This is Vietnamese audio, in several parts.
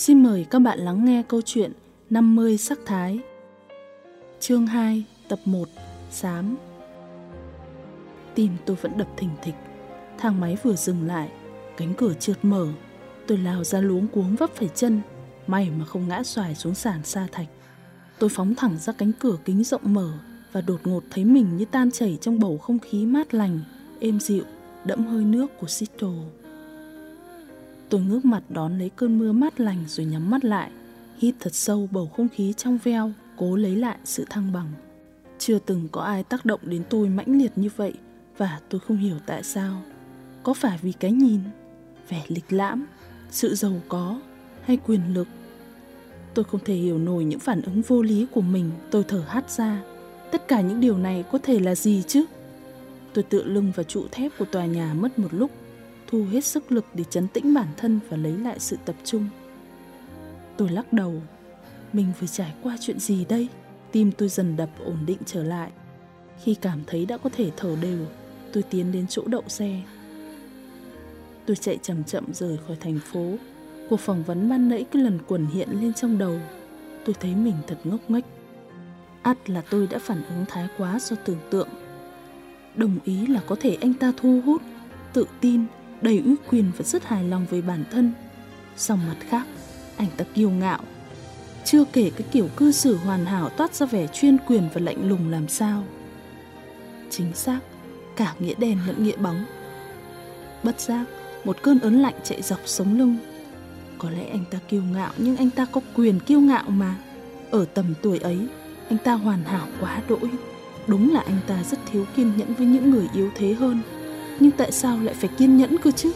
Xin mời các bạn lắng nghe câu chuyện 50 sắc thái. Chương 2, tập 1, Sám. Tim tôi vẫn đập thình thịch. Thang máy vừa dừng lại, cánh cửa trượt mở. Tôi lao ra luống cuống vấp phải chân, may mà không ngã xoài xuống sàn sa thạch. Tôi phóng thẳng ra cánh cửa kính rộng mở và đột ngột thấy mình như tan chảy trong bầu không khí mát lành, êm dịu, đẫm hơi nước của Seattle. Tôi ngước mặt đón lấy cơn mưa mát lành rồi nhắm mắt lại, hít thật sâu bầu không khí trong veo, cố lấy lại sự thăng bằng. Chưa từng có ai tác động đến tôi mãnh liệt như vậy và tôi không hiểu tại sao. Có phải vì cái nhìn, vẻ lịch lãm, sự giàu có hay quyền lực? Tôi không thể hiểu nổi những phản ứng vô lý của mình, tôi thở hắt ra. Tất cả những điều này có thể là gì chứ? Tôi tựa lưng vào trụ thép của tòa nhà mất một lúc thu hết sức lực để chấn tĩnh bản thân và lấy lại sự tập trung. Tôi lắc đầu, mình vừa trải qua chuyện gì đây? Tim tôi dần đập ổn định trở lại. Khi cảm thấy đã có thể thở đều, tôi tiến đến chỗ đậu xe. Tôi chạy chậm chậm rời khỏi thành phố. Cuộc phỏng vấn ban nãy cứ lần quẩn hiện lên trong đầu. Tôi thấy mình thật ngốc nghếch. ắt là tôi đã phản ứng thái quá do tưởng tượng. Đồng ý là có thể anh ta thu hút, tự tin đầy uy quyền và rất hài lòng về bản thân. Song mặt khác, anh ta kiêu ngạo. Chưa kể cái kiểu cư xử hoàn hảo toát ra vẻ chuyên quyền và lạnh lùng làm sao. Chính xác, cả nghĩa đen lẫn nghĩa bóng. Bất giác, một cơn ớn lạnh chạy dọc sống lưng. Có lẽ anh ta kiêu ngạo nhưng anh ta có quyền kiêu ngạo mà. Ở tầm tuổi ấy, anh ta hoàn hảo quá đỗi. Đúng là anh ta rất thiếu kiên nhẫn với những người yếu thế hơn nhưng tại sao lại phải kiên nhẫn cơ chứ?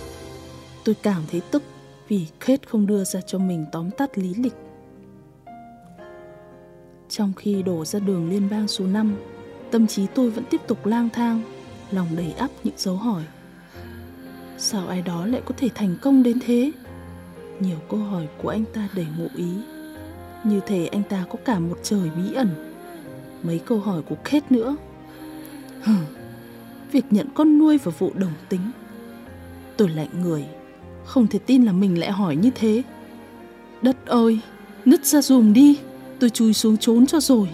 Tôi cảm thấy tức vì Kate không đưa ra cho mình tóm tắt lý lịch. Trong khi đổ ra đường liên bang số 5, tâm trí tôi vẫn tiếp tục lang thang, lòng đầy ắp những dấu hỏi. Sao ai đó lại có thể thành công đến thế? Nhiều câu hỏi của anh ta đầy ngụ ý. Như thể anh ta có cả một trời bí ẩn. Mấy câu hỏi của Kate nữa. Hừm, việc nhận con nuôi và vụ đồng tính. Tôi lạnh người, không thể tin là mình lại hỏi như thế. Đất ơi, nứt ra dùm đi, tôi chui xuống trốn cho rồi.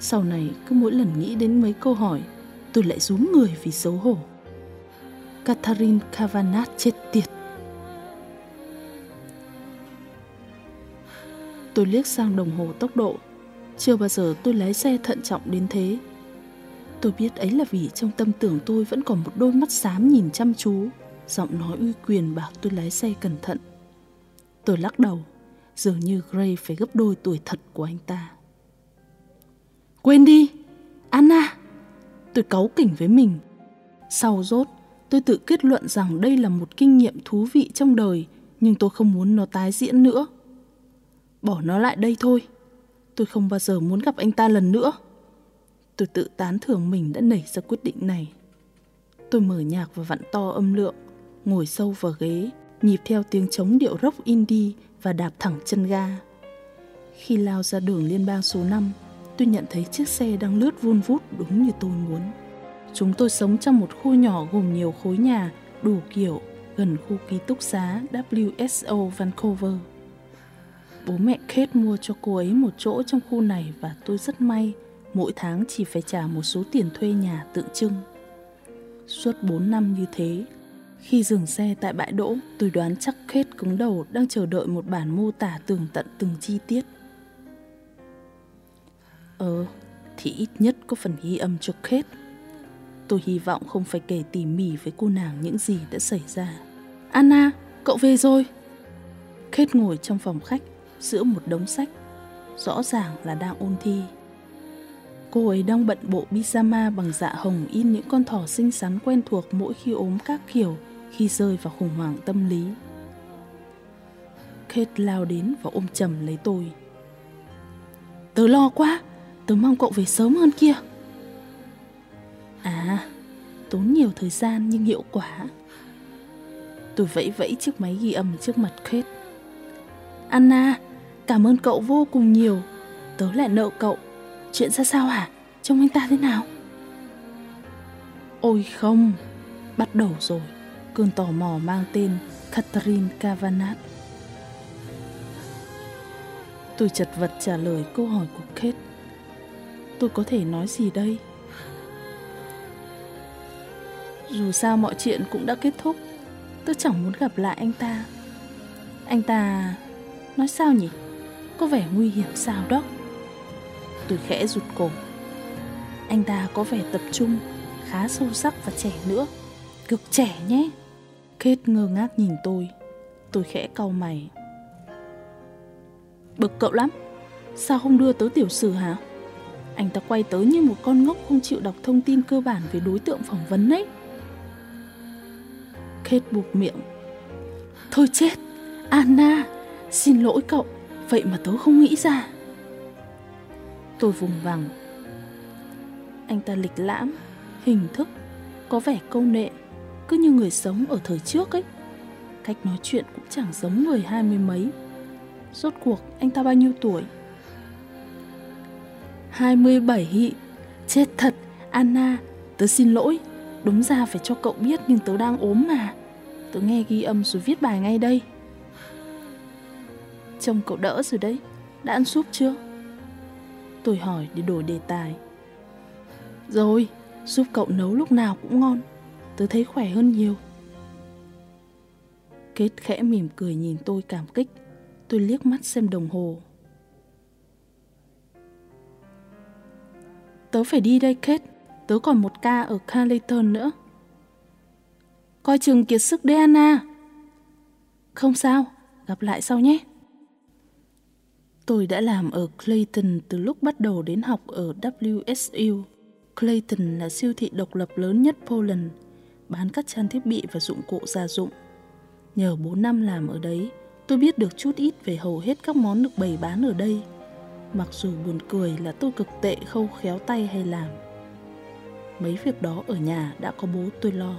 Sau này cứ mỗi lần nghĩ đến mấy câu hỏi, tôi lại rúm người vì xấu hổ. Catherine Cavanagh chết tiệt. Tôi liếc sang đồng hồ tốc độ. Chưa bao giờ tôi lái xe thận trọng đến thế. Tôi biết ấy là vì trong tâm tưởng tôi vẫn còn một đôi mắt xám nhìn chăm chú, giọng nói uy quyền bảo tôi lái xe cẩn thận. Tôi lắc đầu, dường như Gray phải gấp đôi tuổi thật của anh ta. Quên đi, Anna! Tôi cáu kỉnh với mình. Sau rốt, tôi tự kết luận rằng đây là một kinh nghiệm thú vị trong đời, nhưng tôi không muốn nó tái diễn nữa. Bỏ nó lại đây thôi. Tôi không bao giờ muốn gặp anh ta lần nữa. Tôi tự tán thưởng mình đã nảy ra quyết định này. Tôi mở nhạc và vặn to âm lượng, ngồi sâu vào ghế, nhịp theo tiếng trống điệu rock indie và đạp thẳng chân ga. Khi lao ra đường liên bang số 5, tôi nhận thấy chiếc xe đang lướt vun vút đúng như tôi muốn. Chúng tôi sống trong một khu nhỏ gồm nhiều khối nhà, đủ kiểu, gần khu ký túc xá WSO Vancouver. Bố mẹ Kate mua cho cô ấy một chỗ trong khu này và tôi rất may mỗi tháng chỉ phải trả một số tiền thuê nhà tượng trưng. Suốt 4 năm như thế, khi dừng xe tại bãi đỗ, tôi đoán chắc Kate cứng đầu đang chờ đợi một bản mô tả tường tận từng chi tiết. Ờ, thì ít nhất có phần ghi âm cho Kate. Tôi hy vọng không phải kể tỉ mỉ với cô nàng những gì đã xảy ra. Anna, cậu về rồi. Kate ngồi trong phòng khách giữa một đống sách, rõ ràng là đang ôn thi. Cô ấy đang bận bộ pyjama bằng dạ hồng in những con thỏ xinh xắn quen thuộc mỗi khi ốm các kiểu khi rơi vào khủng hoảng tâm lý. Kate lao đến và ôm chầm lấy tôi. Tớ lo quá, tớ mong cậu về sớm hơn kia. À, tốn nhiều thời gian nhưng hiệu quả. Tôi vẫy vẫy chiếc máy ghi âm trước mặt Kate. Anna, cảm ơn cậu vô cùng nhiều. Tớ lại nợ cậu. Chuyện ra sao hả? Trông anh ta thế nào? Ôi không, bắt đầu rồi. Cơn tò mò mang tên Catherine Cavanagh. Tôi chật vật trả lời câu hỏi của Kate. Tôi có thể nói gì đây? Dù sao mọi chuyện cũng đã kết thúc Tôi chẳng muốn gặp lại anh ta Anh ta... Nói sao nhỉ? Có vẻ nguy hiểm sao đó Tôi khẽ rụt cổ. Anh ta có vẻ tập trung, Khá sâu sắc và trẻ nữa. Cực trẻ nhé! Kết ngơ ngác nhìn tôi. Tôi khẽ cau mày. Bực cậu lắm. Sao không đưa tớ tiểu sử hả? Anh ta quay tới như một con ngốc không chịu đọc thông tin cơ bản về đối tượng phỏng vấn ấy. Kate buộc miệng. Thôi chết! Anna, Xin lỗi cậu. Vậy mà tớ không nghĩ ra. Tôi vùng vằng. Anh ta lịch lãm, Hình thức, Có vẻ câu nệ, Cứ như người sống ở thời trước ấy. Cách nói chuyện cũng chẳng giống người hai mươi mấy. Rốt cuộc, anh ta bao nhiêu tuổi? 27 Chết thật, Anna, Tớ xin lỗi. Đúng ra phải cho cậu biết nhưng tớ đang ốm mà. Tớ nghe ghi âm rồi viết bài ngay đây. Trông cậu đỡ rồi đấy. Đã ăn súp chưa? Tôi hỏi để đổi đề tài. Rồi, giúp cậu nấu lúc nào cũng ngon Tớ thấy khỏe hơn nhiều. Kết khẽ mỉm cười nhìn tôi cảm kích Tôi liếc mắt xem đồng hồ. Tớ phải đi đây Kết Tớ còn một ca ở Carleton nữa. Coi chừng kiệt sức đấy Anna. Không sao Gặp lại sau nhé. Tôi đã làm ở Clayton từ lúc bắt đầu đến học ở WSU. Clayton là siêu thị độc lập lớn nhất Poland, bán các trang thiết bị và dụng cụ gia dụng. Nhờ 4 năm làm ở đấy, tôi biết được chút ít về hầu hết các món được bày bán ở đây. Mặc dù buồn cười là tôi cực tệ khâu khéo tay hay làm. Mấy việc đó ở nhà đã có bố tôi lo.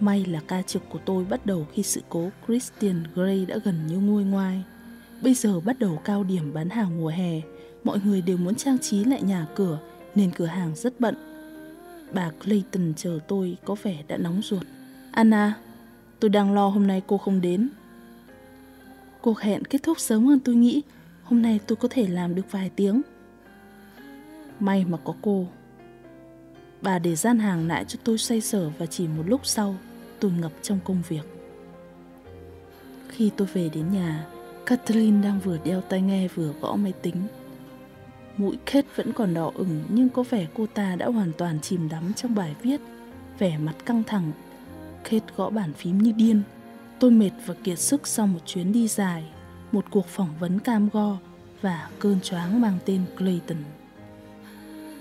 May là ca trực của tôi bắt đầu khi sự cố Christian Grey đã gần như nguôi ngoai. Bây giờ bắt đầu cao điểm bán hàng mùa hè, mọi người đều muốn trang trí lại nhà cửa nên cửa hàng rất bận. Bà Clayton chờ tôi có vẻ đã nóng ruột. Anna, tôi đang lo hôm nay cô không đến. Cuộc hẹn kết thúc sớm hơn tôi nghĩ, hôm nay tôi có thể làm được vài tiếng. May mà có cô. Bà để gian hàng lại cho tôi xoay sở và chỉ một lúc sau tôi ngập trong công việc. Khi tôi về đến nhà, Kathleen đang vừa đeo tai nghe vừa gõ máy tính. Mũi Kate vẫn còn đỏ ửng nhưng có vẻ cô ta đã hoàn toàn chìm đắm trong bài viết, vẻ mặt căng thẳng. Kate gõ bàn phím như điên. Tôi mệt và kiệt sức sau một chuyến đi dài, một cuộc phỏng vấn cam go và cơn choáng mang tên Clayton.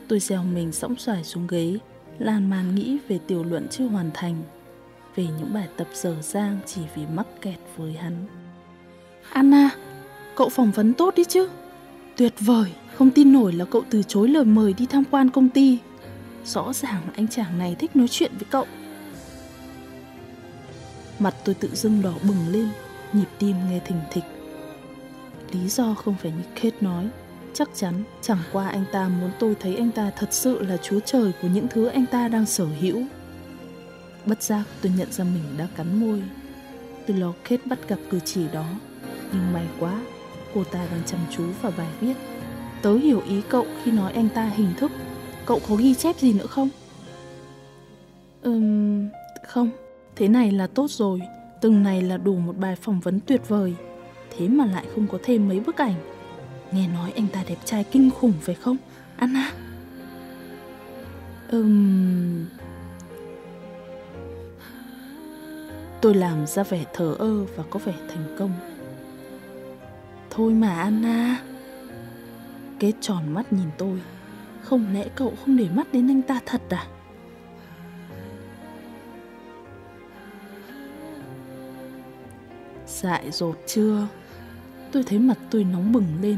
Tôi gieo mình sõng xoài xuống ghế, lan man nghĩ về tiểu luận chưa hoàn thành, về những bài tập dở dang chỉ vì mắc kẹt với hắn. Anna, cậu phỏng vấn tốt đi chứ? Tuyệt vời, không tin nổi là cậu từ chối lời mời đi tham quan công ty. Rõ ràng anh chàng này thích nói chuyện với cậu. Mặt tôi tự dưng đỏ bừng lên, nhịp tim nghe thình thịch. Lý do không phải như Kate nói, chắc chắn chẳng qua anh ta muốn tôi thấy anh ta thật sự là chúa trời của những thứ anh ta đang sở hữu. Bất giác tôi nhận ra mình đã cắn môi. Tôi lo Kate bắt gặp cử chỉ đó nhưng may quá, cô ta đang chăm chú vào bài viết. Tớ hiểu ý cậu khi nói anh ta hình thức. Cậu có ghi chép gì nữa không? Ừm, không. Thế này là tốt rồi. Từng này là đủ một bài phỏng vấn tuyệt vời. Thế mà lại không có thêm mấy bức ảnh. Nghe nói anh ta đẹp trai kinh khủng phải không? Anna? Ừm... Tôi làm ra vẻ thờ ơ và có vẻ thành công. Thôi mà Anna. Kết tròn mắt nhìn tôi. Không lẽ cậu không để mắt đến anh ta thật à? Dại dột chưa? Tôi thấy mặt tôi nóng bừng lên.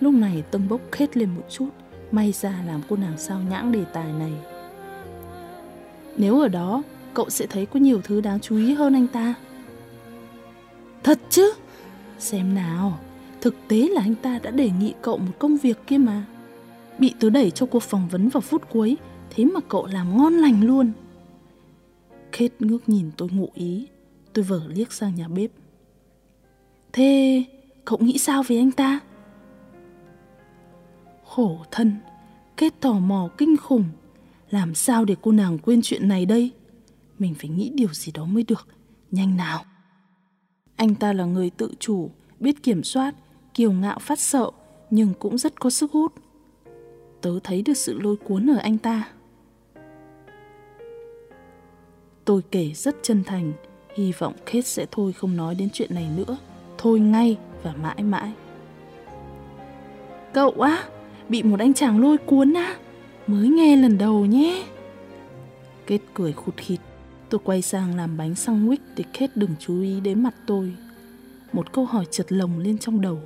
Lúc này tâm bốc khét lên một chút. May ra làm cô nàng sao nhãng đề tài này. Nếu ở đó, cậu sẽ thấy có nhiều thứ đáng chú ý hơn anh ta. Thật chứ? Xem nào, thực tế là anh ta đã đề nghị cậu một công việc kia mà. Bị tớ đẩy cho cuộc phỏng vấn vào phút cuối, thế mà cậu làm ngon lành luôn. Kate ngước nhìn tôi ngụ ý, tôi vở liếc sang nhà bếp. Thế cậu nghĩ sao về anh ta? Khổ thân, kết tò mò kinh khủng. Làm sao để cô nàng quên chuyện này đây? Mình phải nghĩ điều gì đó mới được. Nhanh nào. Anh ta là người tự chủ, biết kiểm soát, kiêu ngạo phát sợ, nhưng cũng rất có sức hút. Tớ thấy được sự lôi cuốn ở anh ta. Tôi kể rất chân thành, hy vọng Kate sẽ thôi không nói đến chuyện này nữa. Thôi ngay và mãi mãi. Cậu á, bị một anh chàng lôi cuốn á, mới nghe lần đầu nhé. Kết cười khụt khịt, tôi quay sang làm bánh sandwich để Kết đừng chú ý đến mặt tôi. Một câu hỏi chợt lồng lên trong đầu.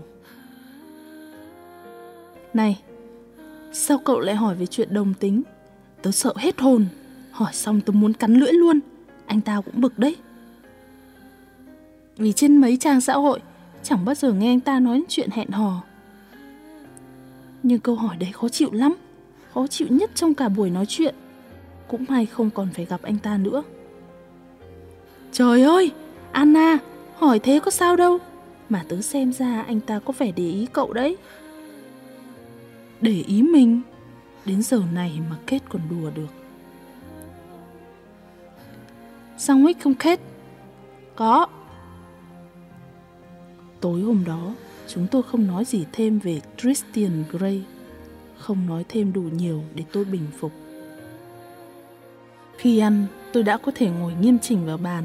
Này, sao cậu lại hỏi về chuyện đồng tính? Tớ sợ hết hồn, hỏi xong tớ muốn cắn lưỡi luôn. Anh ta cũng bực đấy. Vì trên mấy trang xã hội Chẳng bao giờ nghe anh ta nói chuyện hẹn hò. Nhưng câu hỏi đấy khó chịu lắm. Khó chịu nhất trong cả buổi nói chuyện. Cũng may không còn phải gặp anh ta nữa. Trời ơi! Anna Hỏi thế có sao đâu? Mà tớ xem ra anh ta có vẻ để ý cậu đấy. Để ý mình Đến giờ này mà kết còn đùa được Sandwich không kết Có Tối hôm đó, chúng tôi không nói gì thêm về Christian Grey, không nói thêm đủ nhiều để tôi bình phục. Khi ăn, tôi đã có thể ngồi nghiêm chỉnh vào bàn.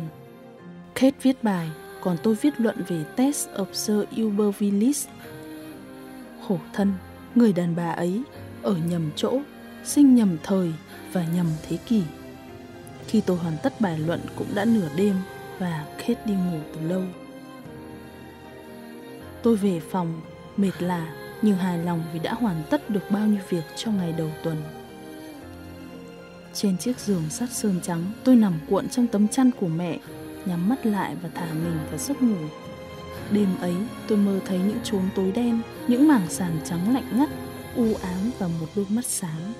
Kate viết bài, còn tôi viết luận về Test of Sir Ubervillis. Khổ thân, người đàn bà ấy, ở nhầm chỗ, sinh nhầm thời và nhầm thế kỷ. Khi tôi hoàn tất bài luận cũng đã nửa đêm và Kate đi ngủ từ lâu. Tôi về phòng, mệt lạ nhưng hài lòng vì đã hoàn tất được bao nhiêu việc trong ngày đầu tuần. Trên chiếc giường sắt sơn trắng, tôi nằm cuộn trong tấm chăn của mẹ, nhắm mắt lại và thả mình vào giấc ngủ. Đêm ấy, tôi mơ thấy những chốn tối đen, những mảng sàn trắng lạnh ngắt, u ám và một đôi mắt sáng.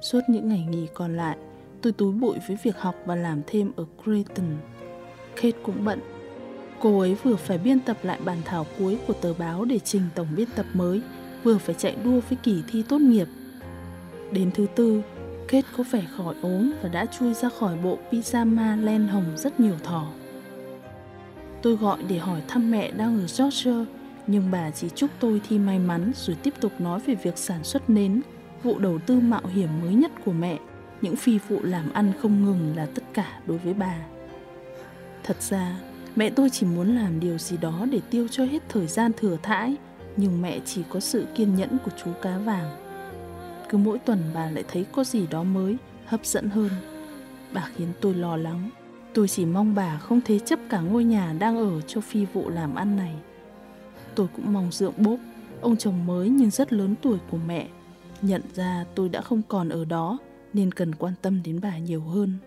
Suốt những ngày nghỉ còn lại, tôi túi bụi với việc học và làm thêm ở Creighton. Kate cũng bận Cô ấy vừa phải biên tập lại bản thảo cuối của tờ báo để trình tổng biên tập mới, vừa phải chạy đua với kỳ thi tốt nghiệp. Đến thứ tư, Kate có vẻ khỏi ốm và đã chui ra khỏi bộ pyjama len hồng rất nhiều thỏ. Tôi gọi để hỏi thăm mẹ đang ở Georgia, nhưng bà chỉ chúc tôi thi may mắn rồi tiếp tục nói về việc sản xuất nến, vụ đầu tư mạo hiểm mới nhất của mẹ. Những phi vụ làm ăn không ngừng là tất cả đối với bà. Thật ra, Mẹ tôi chỉ muốn làm điều gì đó để tiêu cho hết thời gian thừa thãi, nhưng mẹ chỉ có sự kiên nhẫn của chú cá vàng. Cứ mỗi tuần bà lại thấy có gì đó mới, hấp dẫn hơn. Bà khiến tôi lo lắng. Tôi chỉ mong bà không thế chấp cả ngôi nhà đang ở cho phi vụ làm ăn này. Tôi cũng mong dượng bốp, ông chồng mới nhưng rất lớn tuổi của mẹ. Nhận ra tôi đã không còn ở đó nên cần quan tâm đến bà nhiều hơn.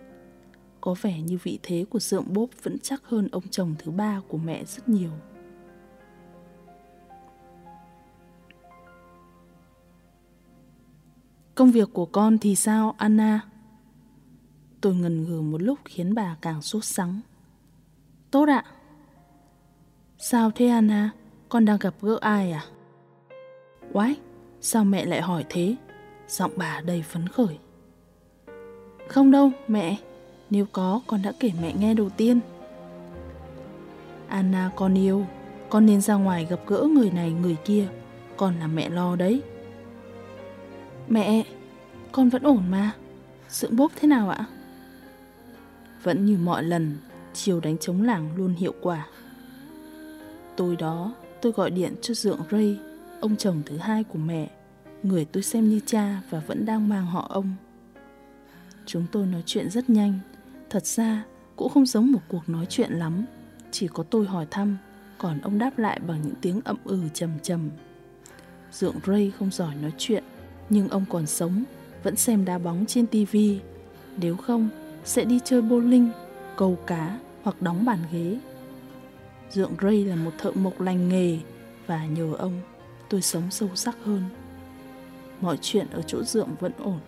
Có vẻ như vị thế của dượng bốp vẫn chắc hơn ông chồng thứ ba của mẹ rất nhiều. Công việc của con thì sao, Anna? Tôi ngần ngừ một lúc khiến bà càng sốt sắng. Tốt ạ. Sao thế Anna? Con đang gặp gỡ ai à? Quái, sao mẹ lại hỏi thế? Giọng bà đầy phấn khởi. Không đâu, mẹ. Nếu có, con đã kể mẹ nghe đầu tiên. Anna con yêu, con nên ra ngoài gặp gỡ người này người kia. Con là mẹ lo đấy. Mẹ, con vẫn ổn mà. Sượng bốp thế nào ạ? Vẫn như mọi lần, chiều đánh chống làng luôn hiệu quả. Tối đó, tôi gọi điện cho Dượng Ray, ông chồng thứ hai của mẹ, người tôi xem như cha và vẫn đang mang họ ông. Chúng tôi nói chuyện rất nhanh, thật ra cũng không giống một cuộc nói chuyện lắm, chỉ có tôi hỏi thăm, còn ông đáp lại bằng những tiếng ậm ừ trầm trầm. Dượng Ray không giỏi nói chuyện, nhưng ông còn sống, vẫn xem đá bóng trên tivi. Nếu không, sẽ đi chơi bowling, câu cá hoặc đóng bàn ghế. Dượng Ray là một thợ mộc lành nghề và nhờ ông tôi sống sâu sắc hơn. Mọi chuyện ở chỗ Dượng vẫn ổn.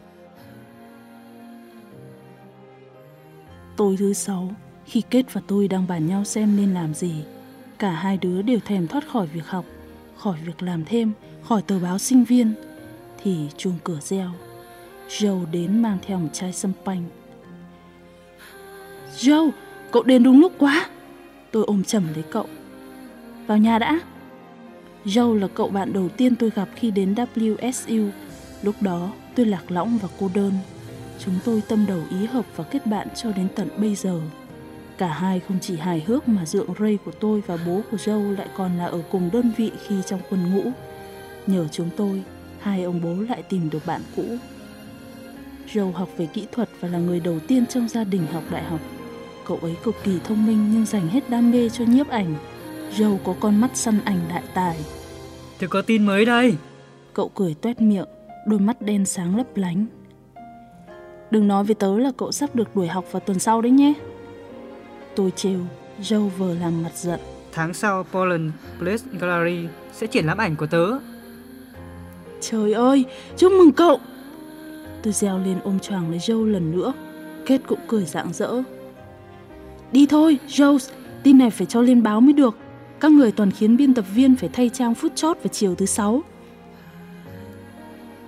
Tối thứ sáu, khi Kết và tôi đang bàn nhau xem nên làm gì, cả hai đứa đều thèm thoát khỏi việc học, khỏi việc làm thêm, khỏi tờ báo sinh viên, thì chuông cửa reo. Joe đến mang theo một chai sâm panh. Joe, cậu đến đúng lúc quá. Tôi ôm chầm lấy cậu. Vào nhà đã. Joe là cậu bạn đầu tiên tôi gặp khi đến WSU. Lúc đó tôi lạc lõng và cô đơn. Chúng tôi tâm đầu ý hợp và kết bạn cho đến tận bây giờ. Cả hai không chỉ hài hước mà dượng Ray của tôi và bố của Joe lại còn là ở cùng đơn vị khi trong quân ngũ. Nhờ chúng tôi, hai ông bố lại tìm được bạn cũ. Joe học về kỹ thuật và là người đầu tiên trong gia đình học đại học. Cậu ấy cực kỳ thông minh nhưng dành hết đam mê cho nhiếp ảnh. Joe có con mắt săn ảnh đại tài. Tôi có tin mới đây. Cậu cười tuét miệng, đôi mắt đen sáng lấp lánh. Đừng nói với tớ là cậu sắp được đuổi học vào tuần sau đấy nhé. Tôi trêu, Joe vừa làm mặt giận. Tháng sau Poland Place Gallery sẽ triển lãm ảnh của tớ. Trời ơi, chúc mừng cậu! Tôi reo lên ôm choàng lấy Joe lần nữa. Kết cũng cười rạng rỡ. Đi thôi, Joe, tin này phải cho lên báo mới được. Các người toàn khiến biên tập viên phải thay trang phút chót vào chiều thứ sáu.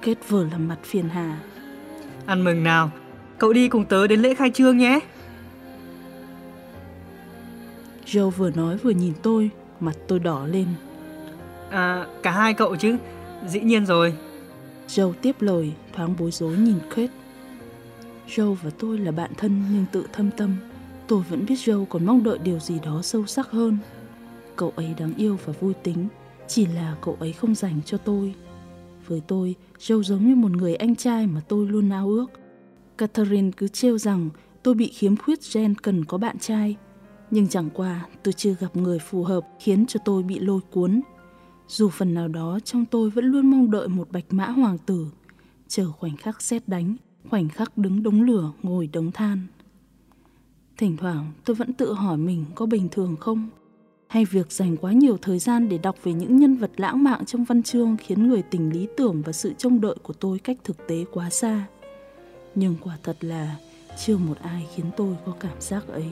Kết vừa làm mặt phiền hà. Ăn mừng nào, cậu đi cùng tớ đến lễ khai trương nhé. Joe vừa nói vừa nhìn tôi, mặt tôi đỏ lên. À, cả hai cậu chứ, dĩ nhiên rồi. Joe tiếp lời, thoáng bối rối nhìn Kate. Joe và tôi là bạn thân nhưng tự thâm tâm. Tôi vẫn biết Joe còn mong đợi điều gì đó sâu sắc hơn. Cậu ấy đáng yêu và vui tính, chỉ là cậu ấy không dành cho tôi. Với tôi, Joe giống như một người anh trai mà tôi luôn ao ước. Catherine cứ trêu rằng tôi bị khiếm khuyết gen cần có bạn trai. Nhưng chẳng qua tôi chưa gặp người phù hợp khiến cho tôi bị lôi cuốn. Dù phần nào đó trong tôi vẫn luôn mong đợi một bạch mã hoàng tử, chờ khoảnh khắc xét đánh, khoảnh khắc đứng đống lửa ngồi đống than. Thỉnh thoảng tôi vẫn tự hỏi mình có bình thường không? Hay việc dành quá nhiều thời gian để đọc về những nhân vật lãng mạn trong văn chương khiến người tình lý tưởng và sự trông đợi của tôi cách thực tế quá xa. Nhưng quả thật là chưa một ai khiến tôi có cảm giác ấy.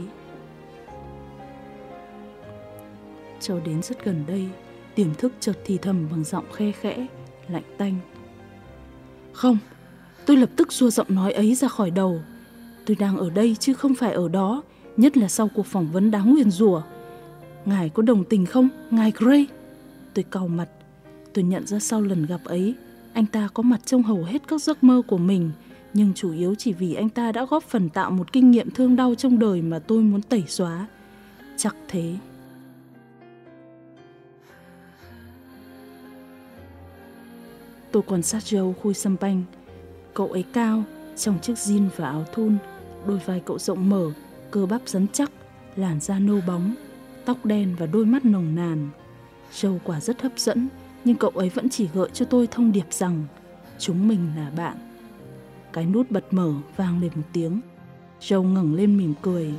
Cho đến rất gần đây, tiềm thức chợt thì thầm bằng giọng khe khẽ, lạnh tanh. Không, tôi lập tức xua giọng nói ấy ra khỏi đầu. Tôi đang ở đây chứ không phải ở đó, nhất là sau cuộc phỏng vấn đáng nguyền rủa. Ngài có đồng tình không, ngài Gray? Tôi cau mặt. Tôi nhận ra sau lần gặp ấy, anh ta có mặt trong hầu hết các giấc mơ của mình, nhưng chủ yếu chỉ vì anh ta đã góp phần tạo một kinh nghiệm thương đau trong đời mà tôi muốn tẩy xóa. Chắc thế. Tôi quan sát Joe khui xăm banh. Cậu ấy cao, trong chiếc jean và áo thun, đôi vai cậu rộng mở, cơ bắp rắn chắc, làn da nâu bóng, tóc đen và đôi mắt nồng nàn. Châu quả rất hấp dẫn, nhưng cậu ấy vẫn chỉ gợi cho tôi thông điệp rằng chúng mình là bạn. Cái nút bật mở vang lên một tiếng. Joe ngẩng lên mỉm cười.